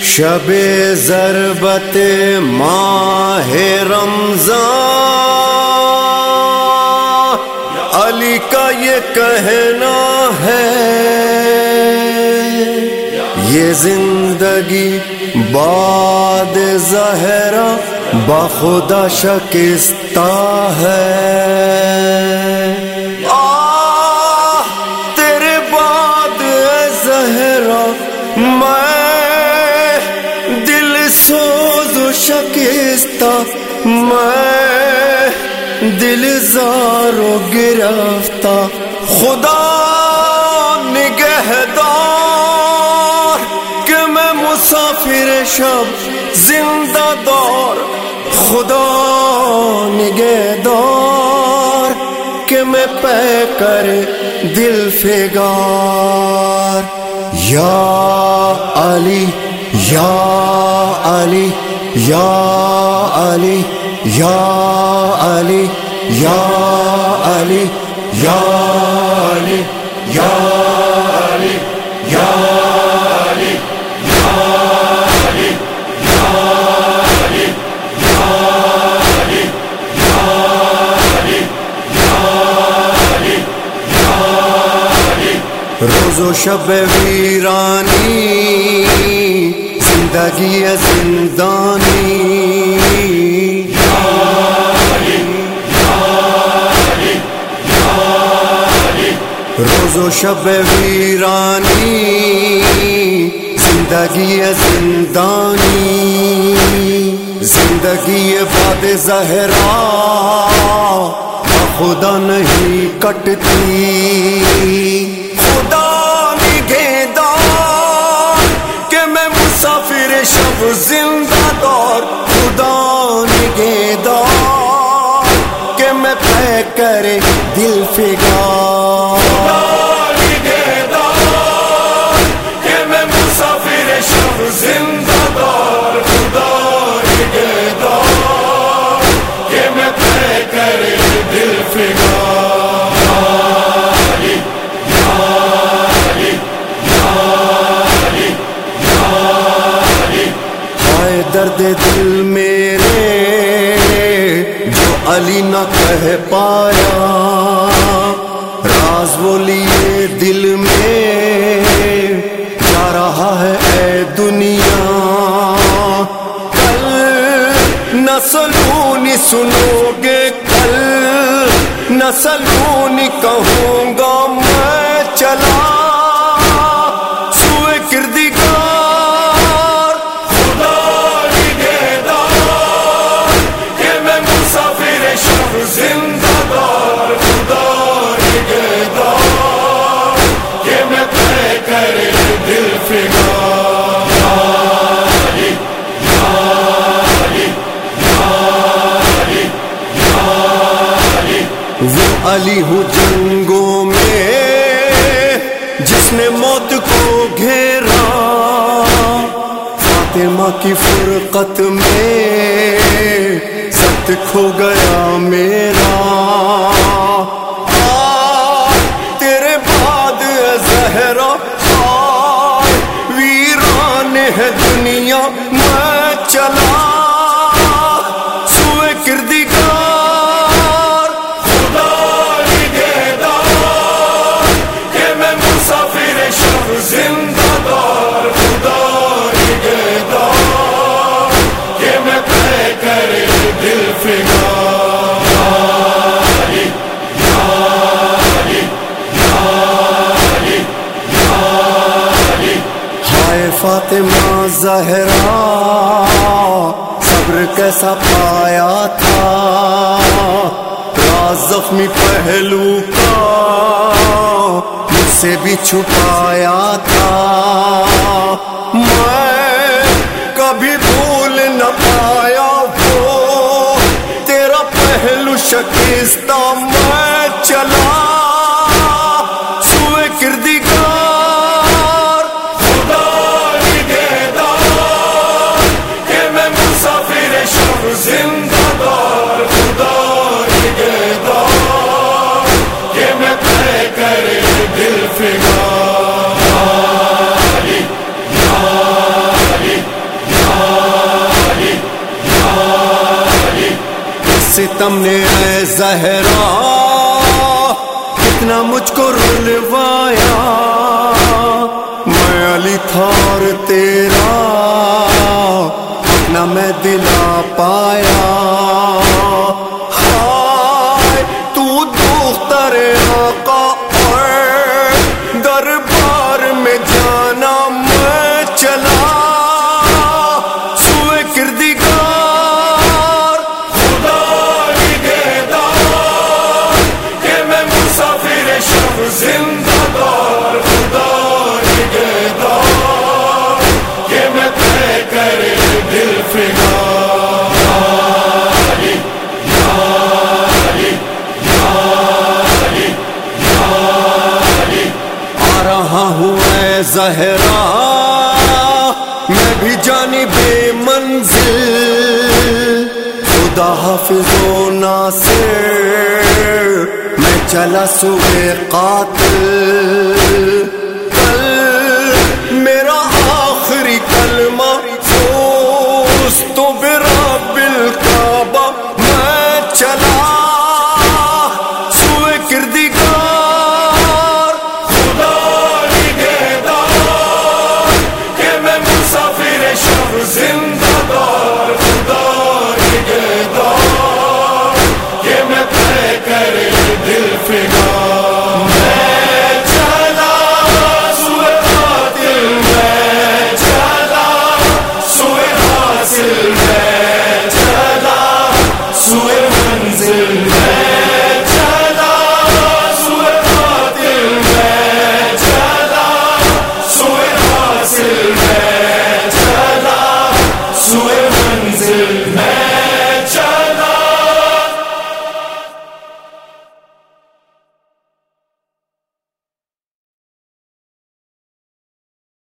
شب ضربت ماہ رمضان، علی کا یہ کہنا ہے، یہ زندگی باد زہرا بخدا شکستہ ہے۔ میں دل زارو گرفتا خدا نگہدار کہ میں مسافر شب زندہ دار خدا نگہدار کہ میں پہ کر دل فگار یا علی یا علی یا علی یا علی یا علی یا علی یا علی یا علی روز و شب ویرانی زندگی زندانی و شب ویرانی، زندگی زندانی، زندگی باد زہرا خدا نہیں کٹتی۔ خدا نگہ کہ میں مسافر شب زندہ دار۔ خدا نگہ کہ میں پہ کرے دل فگار۔ درد دل میرے جو علی نہ کہہ پایا راز بولیے دل میں سنو گے کل نسلونی کہوں گا علی ہوں جنگوں میں، جس نے موت کو گھیرا۔ فاطمہ کی فرقت میں ست کھو گیا میرا۔ فاطمہ زہرا، صبر کیسا پایا تھا؟ زخمی پہلو کا مجھ سے بھی چھپایا تھا۔ میں کبھی بھول نہ پایا گریستہ میں چلا۔ سوئے کردگار۔ خدا نگہدار میں مسافر خدا نگہدار میں طے کرے دل فگار۔ یاری ستم نے اے زہرا کتنا مجھ کو رلوایا۔ میں علی تھار تیرا اپنا میں دلا پایا۔ زہرا میں بھی جانی بے منزل۔ خدا حافظ و ناصر میں چلا صبح قاتل۔